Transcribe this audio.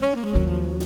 Música